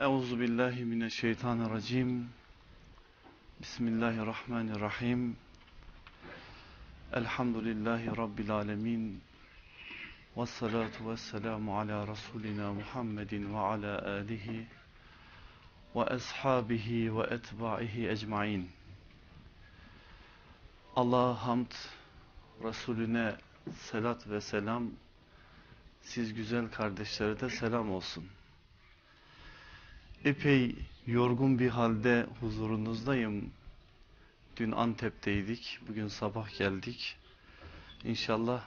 Euzu billahi mineşşeytanirracim. Bismillahirrahmanirrahim. Elhamdülillahi rabbil alamin. Ves salatu vesselamu ala rasulina Muhammedin ve ala alihi ve ashabihi ve etba'ihi ecmaîn. Allah'a hamd, Resulüne selat ve selam, siz güzel kardeşlere de selam olsun. Epey yorgun bir halde huzurunuzdayım. Dün Antep'teydik, bugün sabah geldik. İnşallah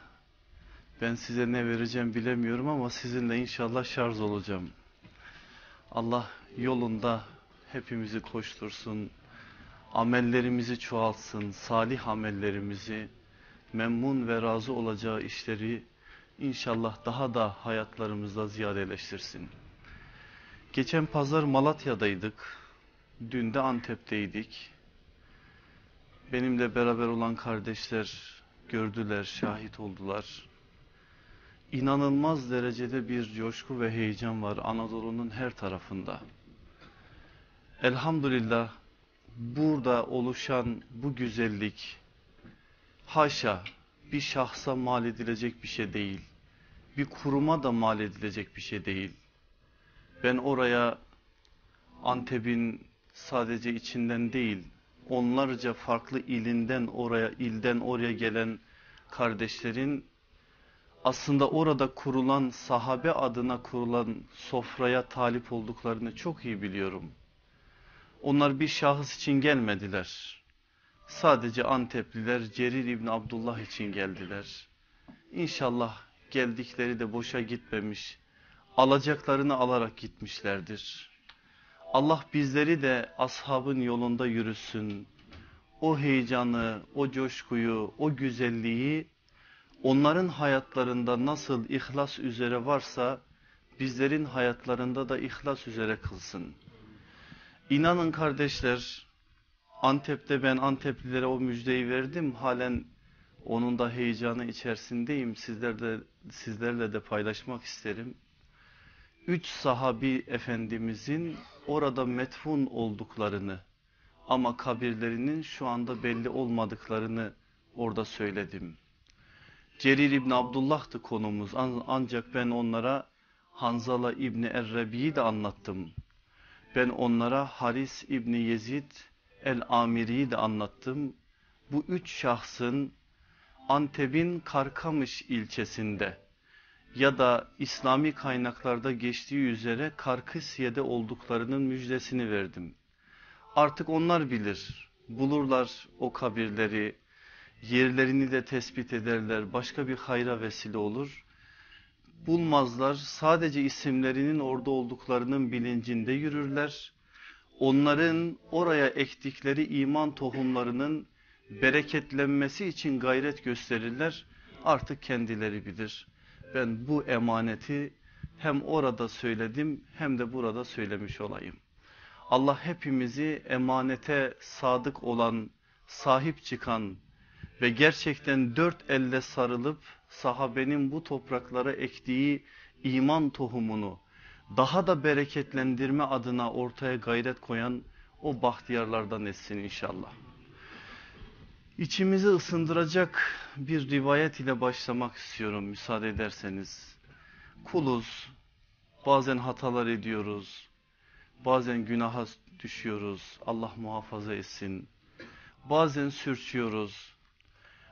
ben size ne vereceğim bilemiyorum ama sizinle inşallah şarj olacağım. Allah yolunda hepimizi koştursun, amellerimizi çoğaltsın, salih amellerimizi, memnun ve razı olacağı işleri inşallah daha da hayatlarımızda ziyadeleştirsin. Geçen pazar Malatya'daydık, dün de Antep'teydik. Benimle beraber olan kardeşler gördüler, şahit oldular. İnanılmaz derecede bir coşku ve heyecan var Anadolu'nun her tarafında. Elhamdülillah burada oluşan bu güzellik haşa bir şahsa mal edilecek bir şey değil. Bir kuruma da mal edilecek bir şey değil. Ben oraya Antep'in sadece içinden değil, onlarca farklı ilinden oraya, ilden oraya gelen kardeşlerin aslında orada kurulan sahabe adına kurulan sofraya talip olduklarını çok iyi biliyorum. Onlar bir şahıs için gelmediler. Sadece Antepliler Cerir İbni Abdullah için geldiler. İnşallah geldikleri de boşa gitmemiş, alacaklarını alarak gitmişlerdir. Allah bizleri de ashabın yolunda yürüsün. O heyecanı, o coşkuyu, o güzelliği onların hayatlarında nasıl ihlas üzere varsa bizlerin hayatlarında da ihlas üzere kılsın. İnanın kardeşler Antep'te ben Anteplilere o müjdeyi verdim. Halen onun da heyecanı içerisindeyim. Sizlerle, sizlerle de paylaşmak isterim. Üç sahabi efendimizin orada metfun olduklarını ama kabirlerinin şu anda belli olmadıklarını orada söyledim. Cerir İbni Abdullah'tı konumuz ancak ben onlara Hanzala İbni Errebi'yi de anlattım. Ben onlara Haris İbni Yezid El-Amiri'yi de anlattım. Bu üç şahsın Antep'in Karkamış ilçesinde ya da İslami kaynaklarda geçtiği üzere Karkısye'de olduklarının müjdesini verdim. Artık onlar bilir, bulurlar o kabirleri, yerlerini de tespit ederler, başka bir hayra vesile olur. Bulmazlar, sadece isimlerinin orada olduklarının bilincinde yürürler. Onların oraya ektikleri iman tohumlarının bereketlenmesi için gayret gösterirler. Artık kendileri bilir. Ben bu emaneti hem orada söyledim hem de burada söylemiş olayım. Allah hepimizi emanete sadık olan, sahip çıkan ve gerçekten dört elle sarılıp sahabenin bu topraklara ektiği iman tohumunu daha da bereketlendirme adına ortaya gayret koyan o bahtiyarlardan etsin inşallah. İçimizi ısındıracak bir rivayet ile başlamak istiyorum müsaade ederseniz. Kuluz, bazen hatalar ediyoruz, bazen günaha düşüyoruz, Allah muhafaza etsin. Bazen sürçüyoruz,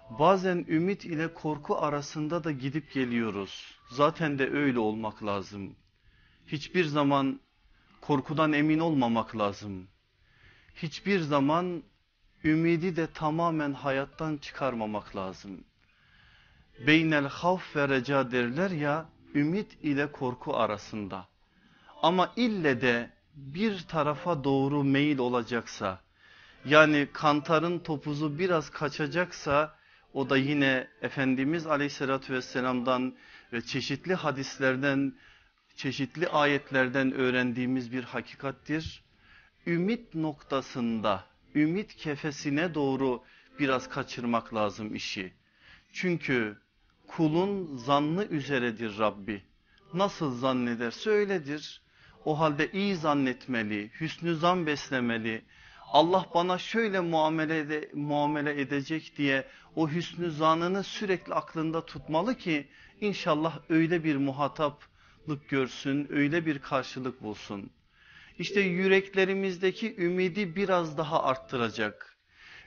bazen ümit ile korku arasında da gidip geliyoruz. Zaten de öyle olmak lazım. Hiçbir zaman korkudan emin olmamak lazım. Hiçbir zaman ümidi de tamamen hayattan çıkarmamak lazım. Beynel havf ve reca derler ya ümit ile korku arasında. Ama ille de bir tarafa doğru meyil olacaksa yani kantarın topuzu biraz kaçacaksa o da yine Efendimiz Aleyhisselatü Vesselam'dan ve çeşitli hadislerden çeşitli ayetlerden öğrendiğimiz bir hakikattir. Ümit noktasında ümit kefesine doğru biraz kaçırmak lazım işi. Çünkü kulun zannı üzeredir Rabbi. Nasıl zannederse öyledir. O halde iyi zannetmeli, hüsnü zan beslemeli. Allah bana şöyle muamele, ede, muamele edecek diye o hüsnü zanını sürekli aklında tutmalı ki inşallah öyle bir muhataplık görsün, öyle bir karşılık bulsun. İşte yüreklerimizdeki ümidi biraz daha arttıracak.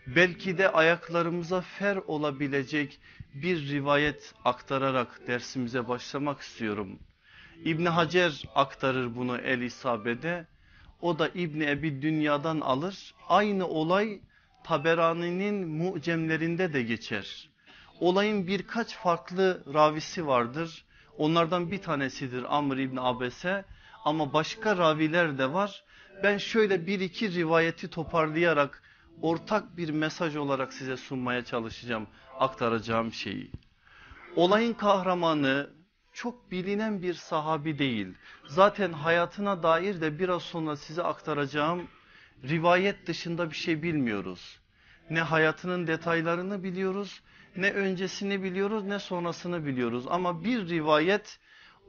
Belki de ayaklarımıza fer olabilecek bir rivayet aktararak dersimize başlamak istiyorum. İbni Hacer aktarır bunu El İsabe'de. O da İbni Ebi Dünya'dan alır. Aynı olay Taberani'nin mucemlerinde de geçer. Olayın birkaç farklı ravisi vardır. Onlardan bir tanesidir Amr İbni Abese ama başka raviler de var. Ben şöyle bir iki rivayeti toparlayarak ortak bir mesaj olarak size sunmaya çalışacağım aktaracağım şeyi. Olayın kahramanı çok bilinen bir sahabi değil. Zaten hayatına dair de biraz sonra size aktaracağım rivayet dışında bir şey bilmiyoruz. Ne hayatının detaylarını biliyoruz, ne öncesini biliyoruz, ne sonrasını biliyoruz. Ama bir rivayet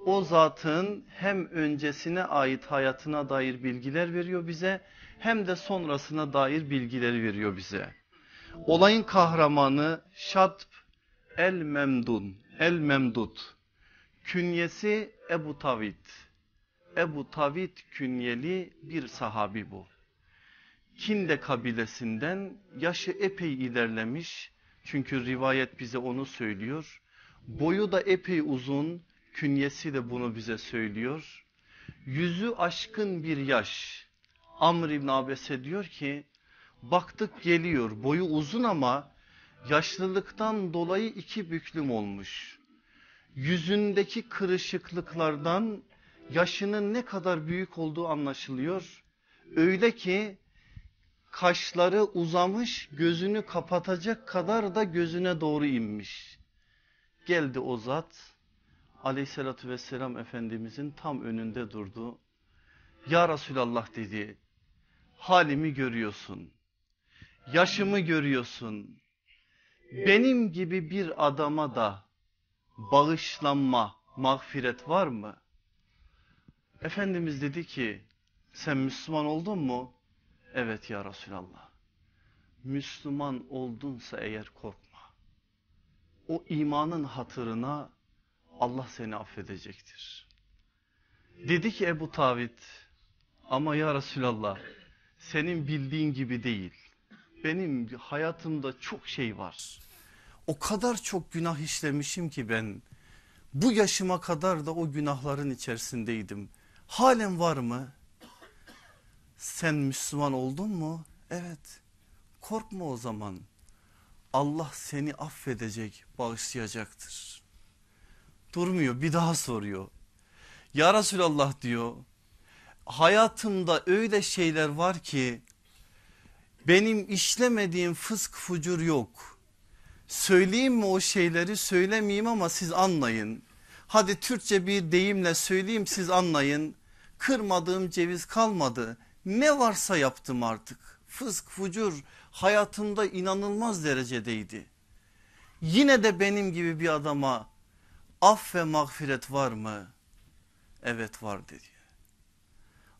o zatın hem öncesine ait hayatına dair bilgiler veriyor bize hem de sonrasına dair bilgileri veriyor bize. Olayın kahramanı Şadb el Memdun, el Memdut. Künyesi Ebu Tavit. Ebu Tavit künyeli bir sahabi bu. Kinde kabilesinden yaşı epey ilerlemiş. Çünkü rivayet bize onu söylüyor. Boyu da epey uzun. Künyesi de bunu bize söylüyor. Yüzü aşkın bir yaş. Amr İbn Abese diyor ki baktık geliyor boyu uzun ama yaşlılıktan dolayı iki büklüm olmuş. Yüzündeki kırışıklıklardan yaşının ne kadar büyük olduğu anlaşılıyor. Öyle ki kaşları uzamış gözünü kapatacak kadar da gözüne doğru inmiş. Geldi o zat aleyhissalatü vesselam efendimizin tam önünde durdu. Ya Resulallah dedi halimi görüyorsun. Yaşımı görüyorsun. Benim gibi bir adama da bağışlanma, mağfiret var mı? Efendimiz dedi ki sen Müslüman oldun mu? Evet ya Resulallah. Müslüman oldunsa eğer korkma. O imanın hatırına Allah seni affedecektir. Dedi ki Ebu Tavit ama ya Resulallah senin bildiğin gibi değil. Benim hayatımda çok şey var. O kadar çok günah işlemişim ki ben bu yaşıma kadar da o günahların içerisindeydim. Halen var mı? Sen Müslüman oldun mu? Evet. Korkma o zaman. Allah seni affedecek, bağışlayacaktır. Durmuyor bir daha soruyor. Ya Resulallah diyor hayatımda öyle şeyler var ki benim işlemediğim fısk fucur yok. Söyleyeyim mi o şeyleri söylemeyeyim ama siz anlayın. Hadi Türkçe bir deyimle söyleyeyim siz anlayın. Kırmadığım ceviz kalmadı. Ne varsa yaptım artık. Fısk fucur hayatımda inanılmaz derecedeydi. Yine de benim gibi bir adama af ve mağfiret var mı? Evet var dedi.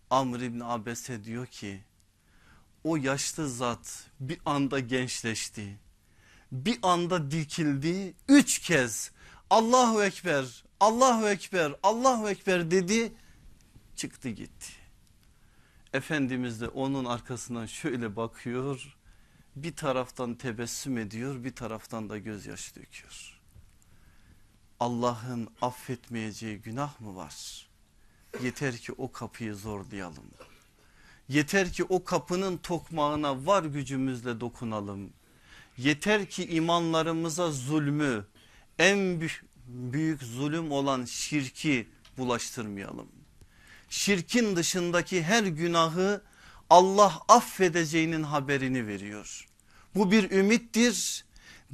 Amr İbni Abese diyor ki o yaşlı zat bir anda gençleşti. Bir anda dikildi üç kez Allahu Ekber Allahu Ekber Allahu Ekber dedi çıktı gitti. Efendimiz de onun arkasından şöyle bakıyor bir taraftan tebessüm ediyor bir taraftan da gözyaşı döküyor. Allah'ın affetmeyeceği günah mı var? Yeter ki o kapıyı zorlayalım. Yeter ki o kapının tokmağına var gücümüzle dokunalım. Yeter ki imanlarımıza zulmü en büyük zulüm olan şirki bulaştırmayalım. Şirkin dışındaki her günahı Allah affedeceğinin haberini veriyor. Bu bir ümittir,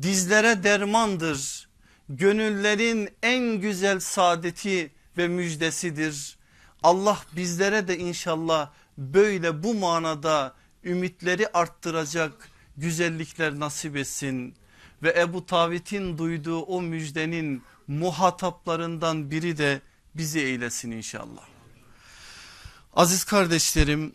dizlere dermandır, gönüllerin en güzel saadeti ve müjdesidir. Allah bizlere de inşallah böyle bu manada ümitleri arttıracak güzellikler nasip etsin. Ve Ebu Tavit'in duyduğu o müjdenin muhataplarından biri de bizi eylesin inşallah. Aziz kardeşlerim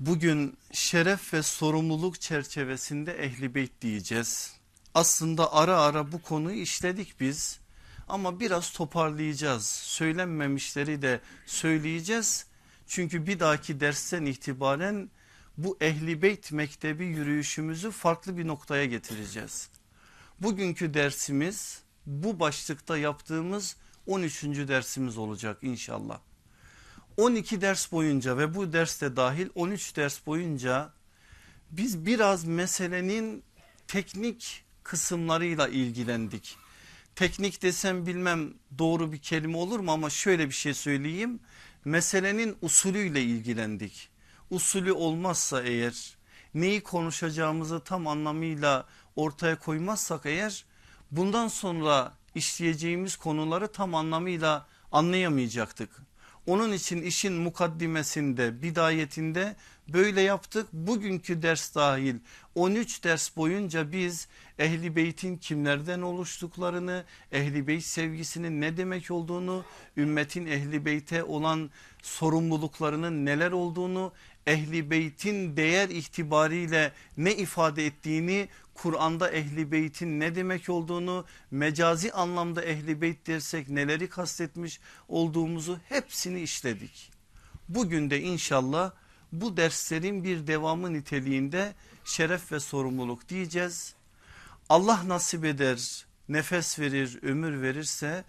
bugün şeref ve sorumluluk çerçevesinde ehli beyt diyeceğiz. Aslında ara ara bu konuyu işledik biz ama biraz toparlayacağız. Söylenmemişleri de söyleyeceğiz. Çünkü bir dahaki dersten itibaren bu ehli beyt mektebi yürüyüşümüzü farklı bir noktaya getireceğiz. Bugünkü dersimiz bu başlıkta yaptığımız 13. dersimiz olacak inşallah. 12 ders boyunca ve bu derste dahil 13 ders boyunca biz biraz meselenin teknik kısımlarıyla ilgilendik. Teknik desem bilmem doğru bir kelime olur mu ama şöyle bir şey söyleyeyim. Meselenin usulüyle ilgilendik. Usulü olmazsa eğer neyi konuşacağımızı tam anlamıyla ortaya koymazsak eğer bundan sonra işleyeceğimiz konuları tam anlamıyla anlayamayacaktık. Onun için işin mukaddimesinde bidayetinde böyle yaptık. Bugünkü ders dahil 13 ders boyunca biz ehli beytin kimlerden oluştuklarını, ehli beyt sevgisinin ne demek olduğunu, ümmetin ehli beyte olan sorumluluklarının neler olduğunu, ehli beytin değer itibariyle ne ifade ettiğini Kur'an'da ehli beytin ne demek olduğunu mecazi anlamda ehli beyt dersek neleri kastetmiş olduğumuzu hepsini işledik. Bugün de inşallah bu derslerin bir devamı niteliğinde şeref ve sorumluluk diyeceğiz. Allah nasip eder nefes verir ömür verirse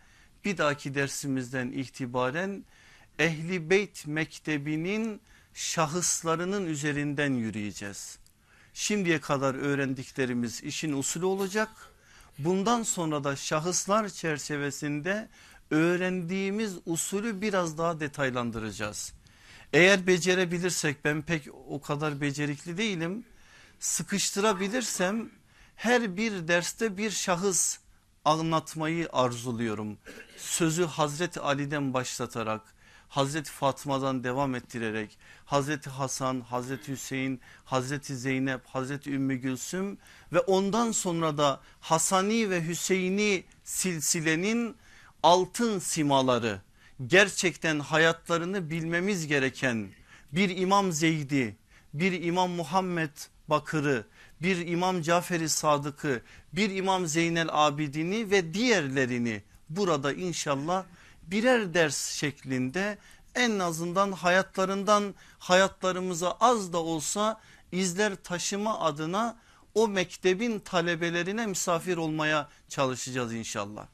bir dahaki dersimizden itibaren ehli beyt mektebinin şahıslarının üzerinden yürüyeceğiz. Şimdiye kadar öğrendiklerimiz işin usulü olacak. Bundan sonra da şahıslar çerçevesinde öğrendiğimiz usulü biraz daha detaylandıracağız. Eğer becerebilirsek ben pek o kadar becerikli değilim. Sıkıştırabilirsem her bir derste bir şahıs anlatmayı arzuluyorum. Sözü Hazreti Ali'den başlatarak Hazreti Fatma'dan devam ettirerek Hazreti Hasan, Hazreti Hüseyin, Hazreti Zeynep, Hazreti Ümmü Gülsüm ve ondan sonra da Hasani ve Hüseyini silsilenin altın simaları gerçekten hayatlarını bilmemiz gereken bir İmam Zeydi, bir İmam Muhammed Bakır'ı, bir İmam Caferi Sadık'ı, bir İmam Zeynel Abidin'i ve diğerlerini burada inşallah birer ders şeklinde en azından hayatlarından hayatlarımıza az da olsa izler taşıma adına o mektebin talebelerine misafir olmaya çalışacağız inşallah.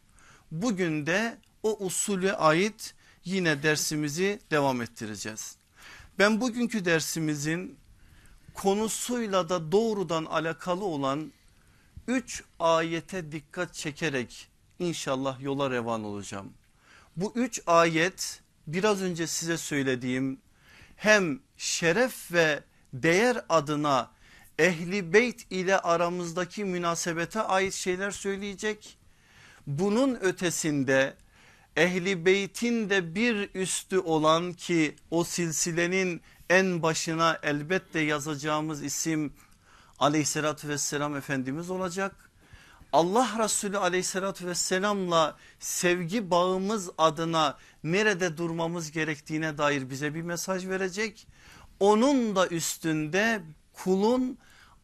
Bugün de o usulü ait yine dersimizi devam ettireceğiz. Ben bugünkü dersimizin konusuyla da doğrudan alakalı olan 3 ayete dikkat çekerek inşallah yola revan olacağım. Bu üç ayet biraz önce size söylediğim hem şeref ve değer adına ehli beyt ile aramızdaki münasebete ait şeyler söyleyecek. Bunun ötesinde ehli beytin de bir üstü olan ki o silsilenin en başına elbette yazacağımız isim aleyhissalatü vesselam Efendimiz olacak. Allah Resulü aleyhissalatü vesselamla sevgi bağımız adına nerede durmamız gerektiğine dair bize bir mesaj verecek. Onun da üstünde kulun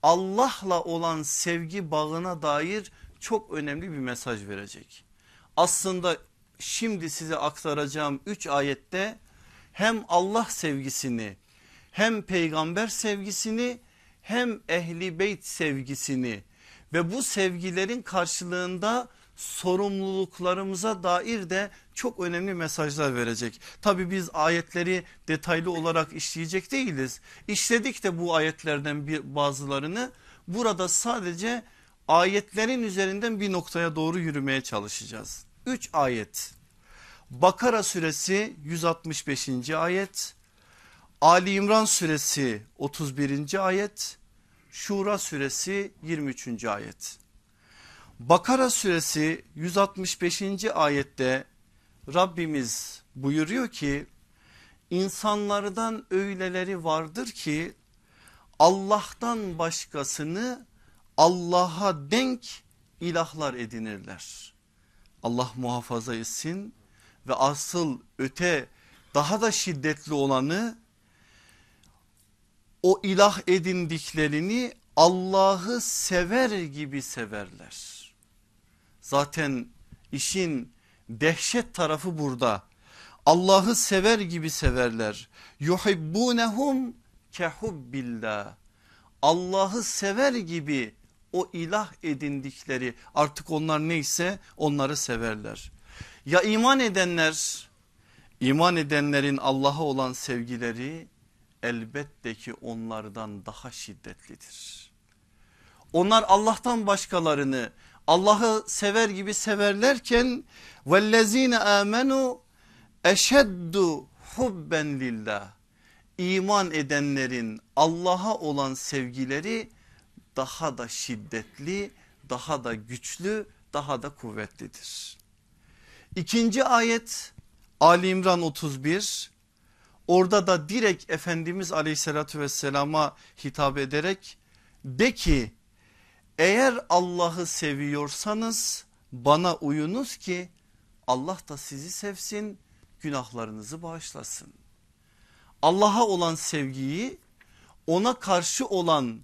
Allah'la olan sevgi bağına dair çok önemli bir mesaj verecek. Aslında şimdi size aktaracağım 3 ayette hem Allah sevgisini hem peygamber sevgisini hem ehli beyt sevgisini ve bu sevgilerin karşılığında sorumluluklarımıza dair de çok önemli mesajlar verecek. Tabi biz ayetleri detaylı olarak işleyecek değiliz. İşledik de bu ayetlerden bir bazılarını burada sadece ayetlerin üzerinden bir noktaya doğru yürümeye çalışacağız. 3 ayet Bakara suresi 165. ayet Ali İmran suresi 31. ayet Şura suresi 23. ayet. Bakara suresi 165. ayette Rabbimiz buyuruyor ki insanlardan öyleleri vardır ki Allah'tan başkasını Allah'a denk ilahlar edinirler. Allah muhafaza etsin ve asıl öte daha da şiddetli olanı o ilah edindiklerini Allah'ı sever gibi severler. Zaten işin dehşet tarafı burada. Allah'ı sever gibi severler. Yuhibbunehum kehubbillah. Allah'ı sever gibi o ilah edindikleri artık onlar neyse onları severler. Ya iman edenler iman edenlerin Allah'a olan sevgileri elbette ki onlardan daha şiddetlidir. Onlar Allah'tan başkalarını Allah'ı sever gibi severlerken vellezine amenu eşeddu hubben lillah. İman edenlerin Allah'a olan sevgileri daha da şiddetli, daha da güçlü, daha da kuvvetlidir. İkinci ayet Ali İmran 31 orada da direkt Efendimiz aleyhissalatü vesselama hitap ederek de ki eğer Allah'ı seviyorsanız bana uyunuz ki Allah da sizi sevsin günahlarınızı bağışlasın. Allah'a olan sevgiyi ona karşı olan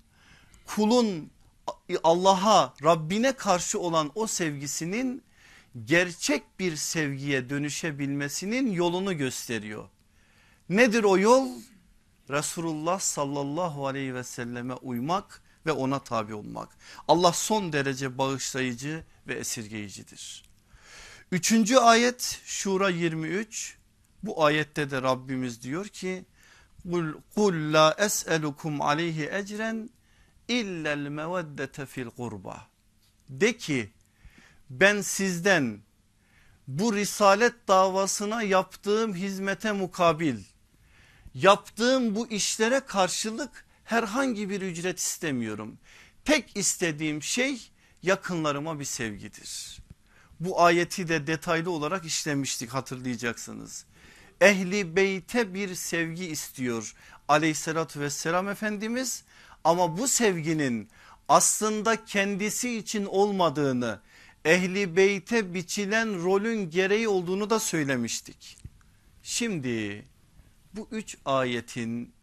kulun Allah'a Rabbine karşı olan o sevgisinin gerçek bir sevgiye dönüşebilmesinin yolunu gösteriyor. Nedir o yol? Resulullah sallallahu aleyhi ve selleme uymak ve ona tabi olmak. Allah son derece bağışlayıcı ve esirgeyicidir. Üçüncü ayet Şura 23 bu ayette de Rabbimiz diyor ki kul, la es'elukum aleyhi ecren illel meveddete fil kurba. De ki ben sizden bu risalet davasına yaptığım hizmete mukabil yaptığım bu işlere karşılık herhangi bir ücret istemiyorum. Tek istediğim şey yakınlarıma bir sevgidir. Bu ayeti de detaylı olarak işlemiştik hatırlayacaksınız. Ehli beyte bir sevgi istiyor aleyhissalatü vesselam Efendimiz ama bu sevginin aslında kendisi için olmadığını ehli beyte biçilen rolün gereği olduğunu da söylemiştik. Şimdi bu üç ayetin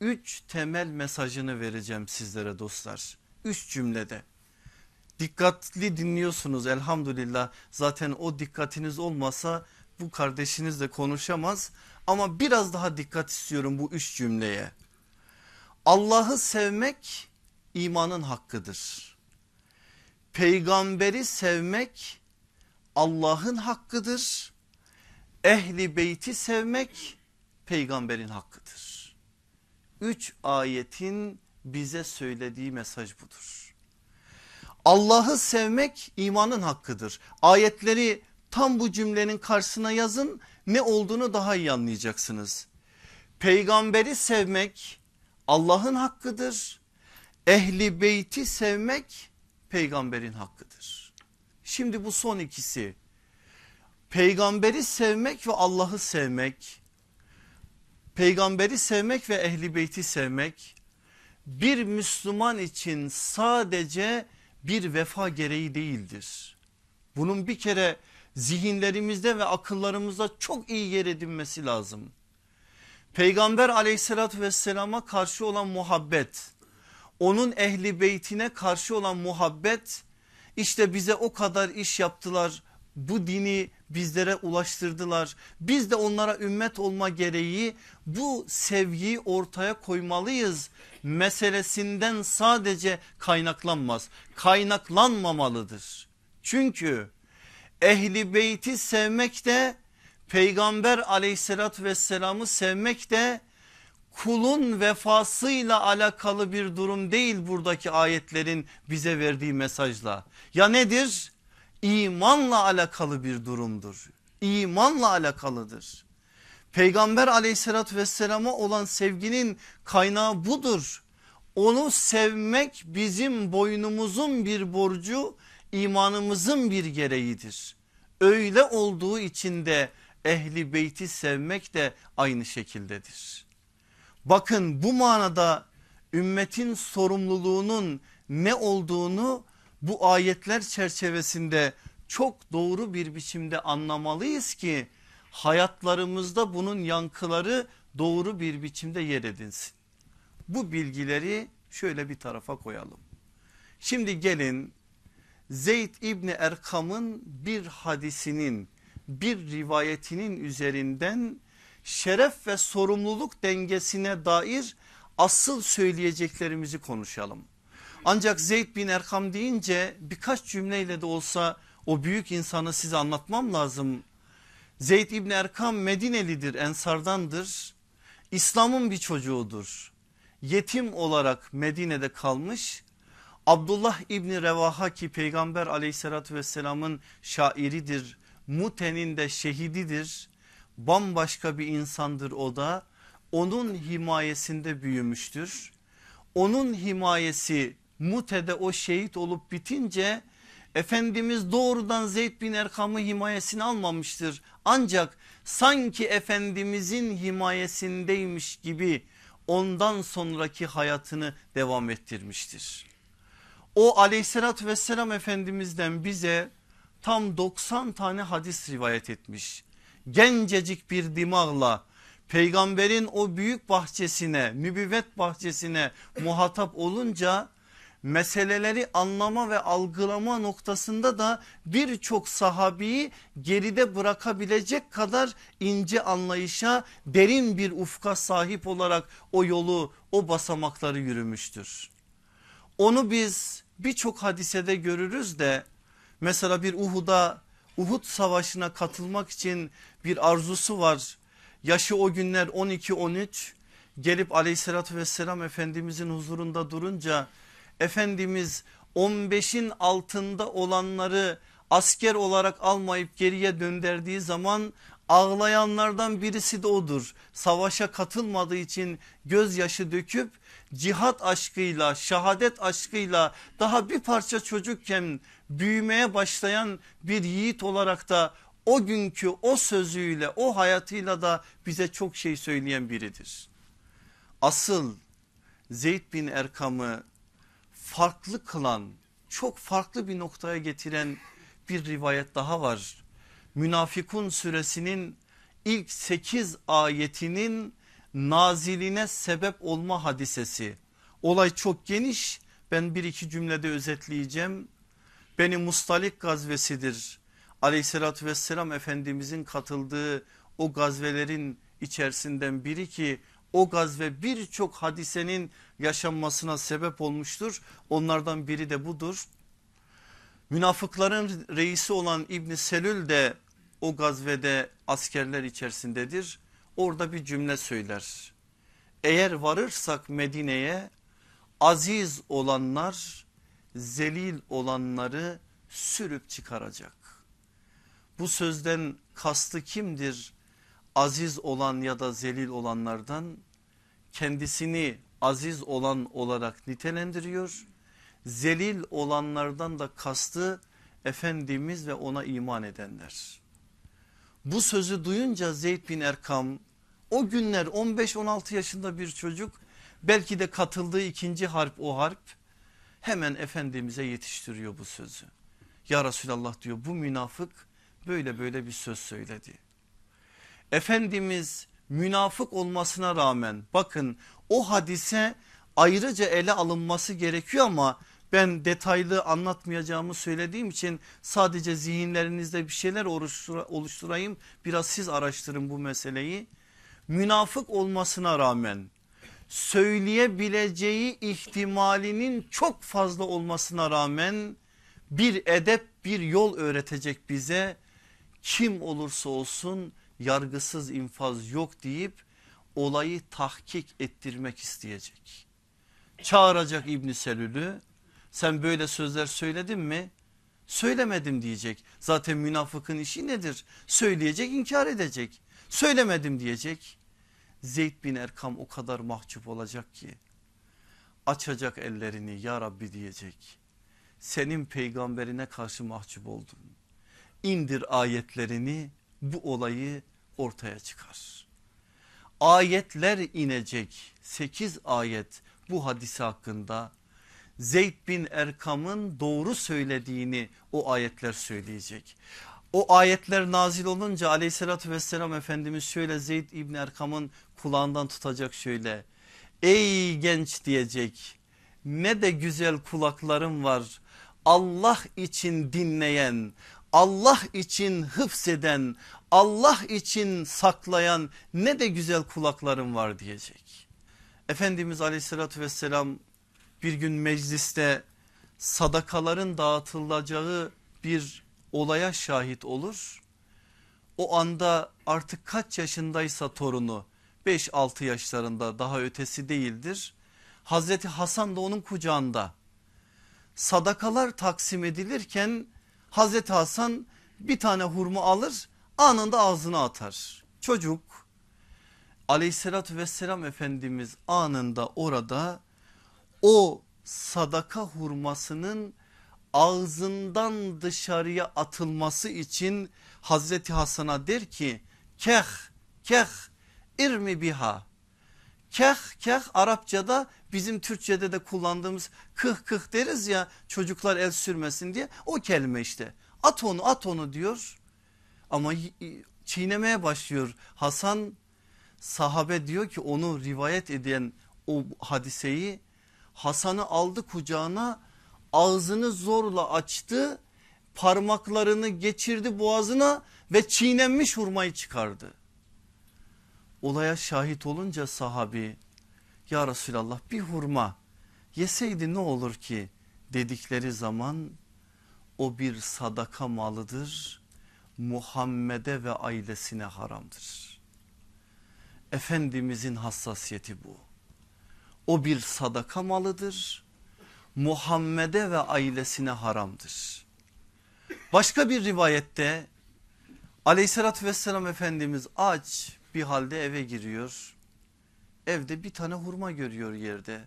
üç temel mesajını vereceğim sizlere dostlar. Üç cümlede. Dikkatli dinliyorsunuz elhamdülillah zaten o dikkatiniz olmasa bu kardeşiniz de konuşamaz ama biraz daha dikkat istiyorum bu üç cümleye. Allah'ı sevmek imanın hakkıdır. Peygamberi sevmek Allah'ın hakkıdır. Ehli beyti sevmek peygamberin hakkıdır. Üç ayetin bize söylediği mesaj budur. Allah'ı sevmek imanın hakkıdır. Ayetleri tam bu cümlenin karşısına yazın ne olduğunu daha iyi anlayacaksınız. Peygamberi sevmek Allah'ın hakkıdır. Ehli beyti sevmek peygamberin hakkıdır. Şimdi bu son ikisi peygamberi sevmek ve Allah'ı sevmek peygamberi sevmek ve ehli beyti sevmek bir Müslüman için sadece bir vefa gereği değildir. Bunun bir kere zihinlerimizde ve akıllarımızda çok iyi yer edinmesi lazım. Peygamber aleyhissalatü vesselama karşı olan muhabbet, onun ehli beytine karşı olan muhabbet işte bize o kadar iş yaptılar bu dini bizlere ulaştırdılar. Biz de onlara ümmet olma gereği bu sevgiyi ortaya koymalıyız meselesinden sadece kaynaklanmaz. Kaynaklanmamalıdır. Çünkü ehli beyti sevmek de peygamber aleyhissalatü vesselamı sevmek de kulun vefasıyla alakalı bir durum değil buradaki ayetlerin bize verdiği mesajla. Ya nedir? imanla alakalı bir durumdur. İmanla alakalıdır. Peygamber aleyhissalatü vesselama olan sevginin kaynağı budur. Onu sevmek bizim boynumuzun bir borcu imanımızın bir gereğidir. Öyle olduğu için de ehli beyti sevmek de aynı şekildedir. Bakın bu manada ümmetin sorumluluğunun ne olduğunu bu ayetler çerçevesinde çok doğru bir biçimde anlamalıyız ki hayatlarımızda bunun yankıları doğru bir biçimde yer edinsin. Bu bilgileri şöyle bir tarafa koyalım. Şimdi gelin Zeyd İbni Erkam'ın bir hadisinin bir rivayetinin üzerinden şeref ve sorumluluk dengesine dair asıl söyleyeceklerimizi konuşalım. Ancak Zeyd bin Erkam deyince birkaç cümleyle de olsa o büyük insanı size anlatmam lazım. Zeyd İbni Erkam Medinelidir, Ensardandır. İslam'ın bir çocuğudur. Yetim olarak Medine'de kalmış. Abdullah İbni Revaha ki peygamber aleyhissalatü vesselamın şairidir. Mute'nin de şehididir. Bambaşka bir insandır o da. Onun himayesinde büyümüştür. Onun himayesi Mute'de o şehit olup bitince Efendimiz doğrudan Zeyd bin Erkam'ı himayesini almamıştır. Ancak sanki Efendimizin himayesindeymiş gibi ondan sonraki hayatını devam ettirmiştir. O aleyhissalatü vesselam Efendimiz'den bize tam 90 tane hadis rivayet etmiş. Gencecik bir dimağla peygamberin o büyük bahçesine mübüvvet bahçesine muhatap olunca meseleleri anlama ve algılama noktasında da birçok sahabiyi geride bırakabilecek kadar ince anlayışa derin bir ufka sahip olarak o yolu o basamakları yürümüştür. Onu biz birçok hadisede görürüz de mesela bir Uhud'a Uhud savaşına katılmak için bir arzusu var. Yaşı o günler 12-13 gelip aleyhissalatü vesselam efendimizin huzurunda durunca Efendimiz 15'in altında olanları asker olarak almayıp geriye dönderdiği zaman ağlayanlardan birisi de odur. Savaşa katılmadığı için gözyaşı döküp cihat aşkıyla şehadet aşkıyla daha bir parça çocukken büyümeye başlayan bir yiğit olarak da o günkü o sözüyle o hayatıyla da bize çok şey söyleyen biridir. Asıl Zeyd bin Erkam'ı farklı kılan çok farklı bir noktaya getiren bir rivayet daha var. Münafikun suresinin ilk 8 ayetinin naziline sebep olma hadisesi. Olay çok geniş ben bir iki cümlede özetleyeceğim. Beni Mustalik gazvesidir. Aleyhissalatü vesselam Efendimizin katıldığı o gazvelerin içerisinden biri ki o gazve birçok hadisenin yaşanmasına sebep olmuştur. Onlardan biri de budur. Münafıkların reisi olan İbn Selül de o gazvede askerler içerisindedir. Orada bir cümle söyler. Eğer varırsak Medine'ye aziz olanlar zelil olanları sürüp çıkaracak. Bu sözden kastı kimdir? Aziz olan ya da zelil olanlardan kendisini aziz olan olarak nitelendiriyor. Zelil olanlardan da kastı Efendimiz ve ona iman edenler. Bu sözü duyunca Zeyd bin Erkam o günler 15-16 yaşında bir çocuk belki de katıldığı ikinci harp o harp hemen Efendimiz'e yetiştiriyor bu sözü. Ya Resulallah diyor bu münafık böyle böyle bir söz söyledi. Efendimiz münafık olmasına rağmen bakın o hadise ayrıca ele alınması gerekiyor ama ben detaylı anlatmayacağımı söylediğim için sadece zihinlerinizde bir şeyler oluşturayım. Biraz siz araştırın bu meseleyi. Münafık olmasına rağmen söyleyebileceği ihtimalinin çok fazla olmasına rağmen bir edep bir yol öğretecek bize. Kim olursa olsun yargısız infaz yok deyip olayı tahkik ettirmek isteyecek. Çağıracak İbni Selül'ü sen böyle sözler söyledin mi? Söylemedim diyecek. Zaten münafıkın işi nedir? Söyleyecek inkar edecek. Söylemedim diyecek. Zeyd bin Erkam o kadar mahcup olacak ki açacak ellerini ya Rabbi diyecek. Senin peygamberine karşı mahcup oldum. İndir ayetlerini bu olayı ortaya çıkar. Ayetler inecek 8 ayet bu hadise hakkında Zeyd bin Erkam'ın doğru söylediğini o ayetler söyleyecek. O ayetler nazil olunca aleyhissalatü vesselam Efendimiz şöyle Zeyd İbni Erkam'ın kulağından tutacak şöyle. Ey genç diyecek ne de güzel kulaklarım var. Allah için dinleyen, Allah için hıfseden, Allah için saklayan ne de güzel kulaklarım var diyecek. Efendimiz aleyhissalatü vesselam bir gün mecliste sadakaların dağıtılacağı bir olaya şahit olur. O anda artık kaç yaşındaysa torunu 5-6 yaşlarında daha ötesi değildir. Hazreti Hasan da onun kucağında. Sadakalar taksim edilirken Hazreti Hasan bir tane hurma alır anında ağzına atar. Çocuk aleyhissalatü vesselam Efendimiz anında orada o sadaka hurmasının ağzından dışarıya atılması için Hazreti Hasan'a der ki keh keh irmi biha. Keh keh Arapçada bizim Türkçede de kullandığımız kıh kıh deriz ya çocuklar el sürmesin diye o kelime işte. At onu at onu diyor ama çiğnemeye başlıyor. Hasan sahabe diyor ki onu rivayet eden o hadiseyi Hasan'ı aldı kucağına ağzını zorla açtı parmaklarını geçirdi boğazına ve çiğnenmiş hurmayı çıkardı. Olaya şahit olunca sahabi ya Resulallah bir hurma yeseydi ne olur ki dedikleri zaman o bir sadaka malıdır Muhammed'e ve ailesine haramdır. Efendimizin hassasiyeti bu. O bir sadaka malıdır. Muhammed'e ve ailesine haramdır. Başka bir rivayette aleyhissalatü vesselam Efendimiz aç bir halde eve giriyor. Evde bir tane hurma görüyor yerde.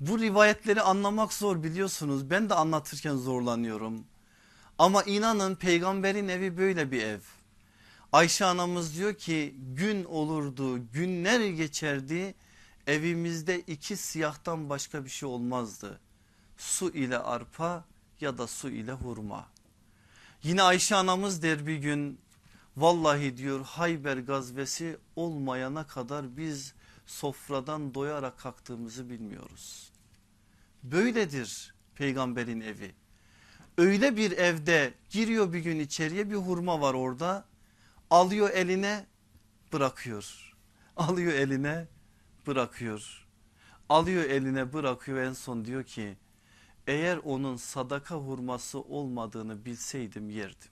Bu rivayetleri anlamak zor biliyorsunuz. Ben de anlatırken zorlanıyorum. Ama inanın peygamberin evi böyle bir ev. Ayşe anamız diyor ki gün olurdu günler geçerdi evimizde iki siyahtan başka bir şey olmazdı. Su ile arpa ya da su ile hurma. Yine Ayşe anamız der bir gün vallahi diyor Hayber gazvesi olmayana kadar biz sofradan doyarak kalktığımızı bilmiyoruz. Böyledir peygamberin evi. Öyle bir evde giriyor bir gün içeriye bir hurma var orada alıyor eline bırakıyor. Alıyor eline bırakıyor. Alıyor eline bırakıyor en son diyor ki eğer onun sadaka hurması olmadığını bilseydim yerdim.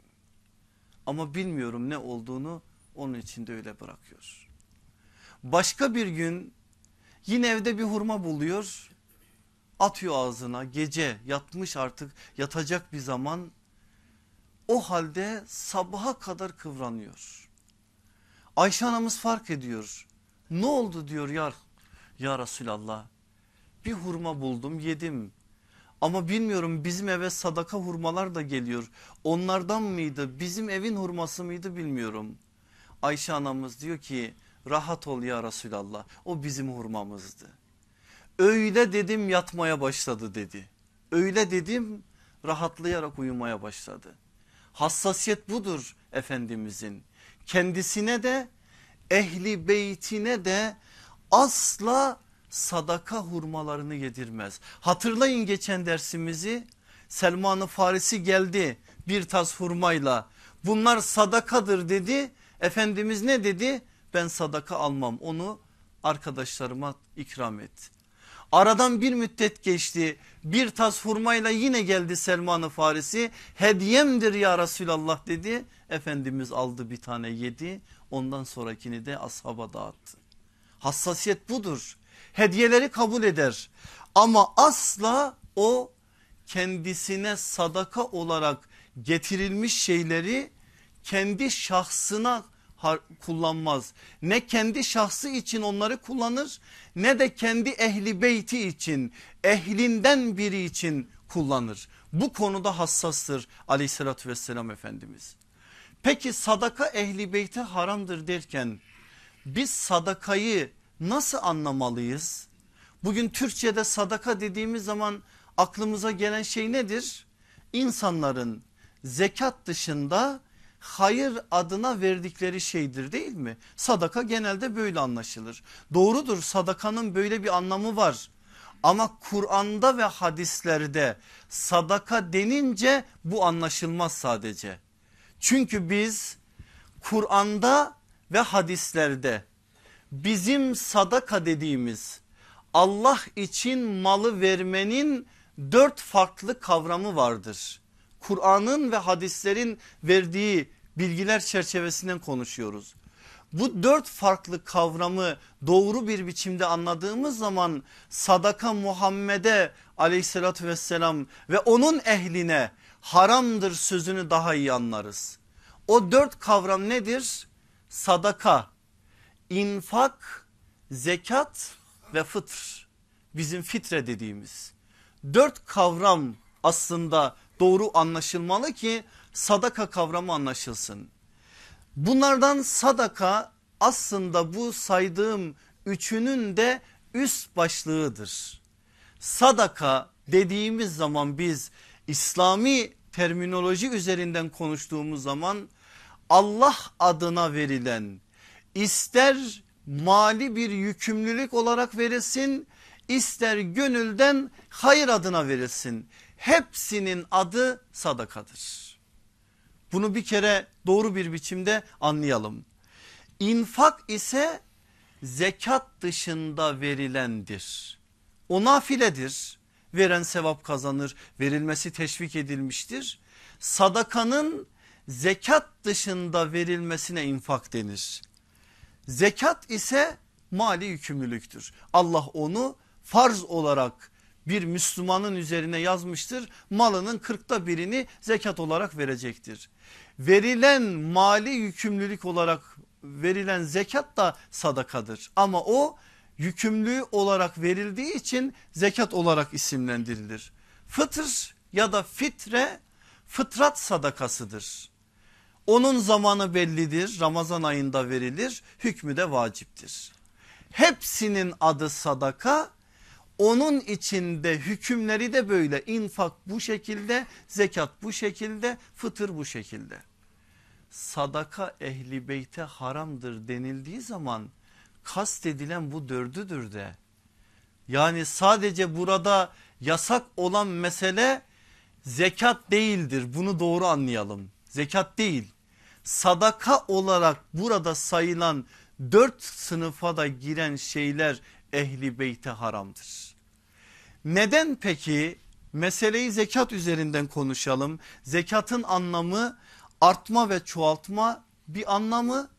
Ama bilmiyorum ne olduğunu onun için de öyle bırakıyor. Başka bir gün yine evde bir hurma buluyor. Atıyor ağzına gece yatmış artık yatacak bir zaman. O halde sabaha kadar kıvranıyor. Ayşe anamız fark ediyor. Ne oldu diyor ya, ya Resulallah. Bir hurma buldum yedim. Ama bilmiyorum bizim eve sadaka hurmalar da geliyor. Onlardan mıydı bizim evin hurması mıydı bilmiyorum. Ayşe anamız diyor ki rahat ol ya Resulallah o bizim hurmamızdı. Öyle dedim yatmaya başladı dedi. Öyle dedim rahatlayarak uyumaya başladı. Hassasiyet budur Efendimizin. Kendisine de ehli beytine de asla sadaka hurmalarını yedirmez. Hatırlayın geçen dersimizi Selman-ı Farisi geldi bir tas hurmayla bunlar sadakadır dedi. Efendimiz ne dedi? Ben sadaka almam onu arkadaşlarıma ikram et. Aradan bir müddet geçti bir tas hurmayla yine geldi Selman-ı Farisi hediyemdir ya Resulallah dedi. Efendimiz aldı bir tane yedi ondan sonrakini de ashaba dağıttı. Hassasiyet budur hediyeleri kabul eder ama asla o kendisine sadaka olarak getirilmiş şeyleri kendi şahsına kullanmaz. Ne kendi şahsı için onları kullanır ne de kendi ehli beyti için ehlinden biri için kullanır. Bu konuda hassastır aleyhissalatü vesselam Efendimiz. Peki sadaka ehli beyti haramdır derken biz sadakayı nasıl anlamalıyız? Bugün Türkçe'de sadaka dediğimiz zaman aklımıza gelen şey nedir? İnsanların zekat dışında hayır adına verdikleri şeydir değil mi? Sadaka genelde böyle anlaşılır. Doğrudur sadakanın böyle bir anlamı var. Ama Kur'an'da ve hadislerde sadaka denince bu anlaşılmaz sadece. Çünkü biz Kur'an'da ve hadislerde bizim sadaka dediğimiz Allah için malı vermenin dört farklı kavramı vardır. Kur'an'ın ve hadislerin verdiği bilgiler çerçevesinden konuşuyoruz. Bu dört farklı kavramı doğru bir biçimde anladığımız zaman sadaka Muhammed'e aleyhissalatü vesselam ve onun ehline haramdır sözünü daha iyi anlarız. O dört kavram nedir? Sadaka, infak, zekat ve fıtr. Bizim fitre dediğimiz. Dört kavram aslında doğru anlaşılmalı ki sadaka kavramı anlaşılsın. Bunlardan sadaka aslında bu saydığım üçünün de üst başlığıdır. Sadaka dediğimiz zaman biz İslami terminoloji üzerinden konuştuğumuz zaman Allah adına verilen ister mali bir yükümlülük olarak verilsin ister gönülden hayır adına verilsin hepsinin adı sadakadır. Bunu bir kere doğru bir biçimde anlayalım. İnfak ise zekat dışında verilendir. O nafiledir. Veren sevap kazanır. Verilmesi teşvik edilmiştir. Sadakanın zekat dışında verilmesine infak denir. Zekat ise mali yükümlülüktür. Allah onu farz olarak bir Müslümanın üzerine yazmıştır. Malının kırkta birini zekat olarak verecektir. Verilen mali yükümlülük olarak verilen zekat da sadakadır. Ama o yükümlü olarak verildiği için zekat olarak isimlendirilir. Fıtır ya da fitre fıtrat sadakasıdır. Onun zamanı bellidir Ramazan ayında verilir hükmü de vaciptir. Hepsinin adı sadaka onun içinde hükümleri de böyle infak bu şekilde zekat bu şekilde fıtır bu şekilde. Sadaka ehli beyte haramdır denildiği zaman kast edilen bu dördüdür de. Yani sadece burada yasak olan mesele zekat değildir bunu doğru anlayalım. Zekat değil sadaka olarak burada sayılan dört sınıfa da giren şeyler ehli beyte haramdır. Neden peki meseleyi zekat üzerinden konuşalım. Zekatın anlamı artma ve çoğaltma bir anlamı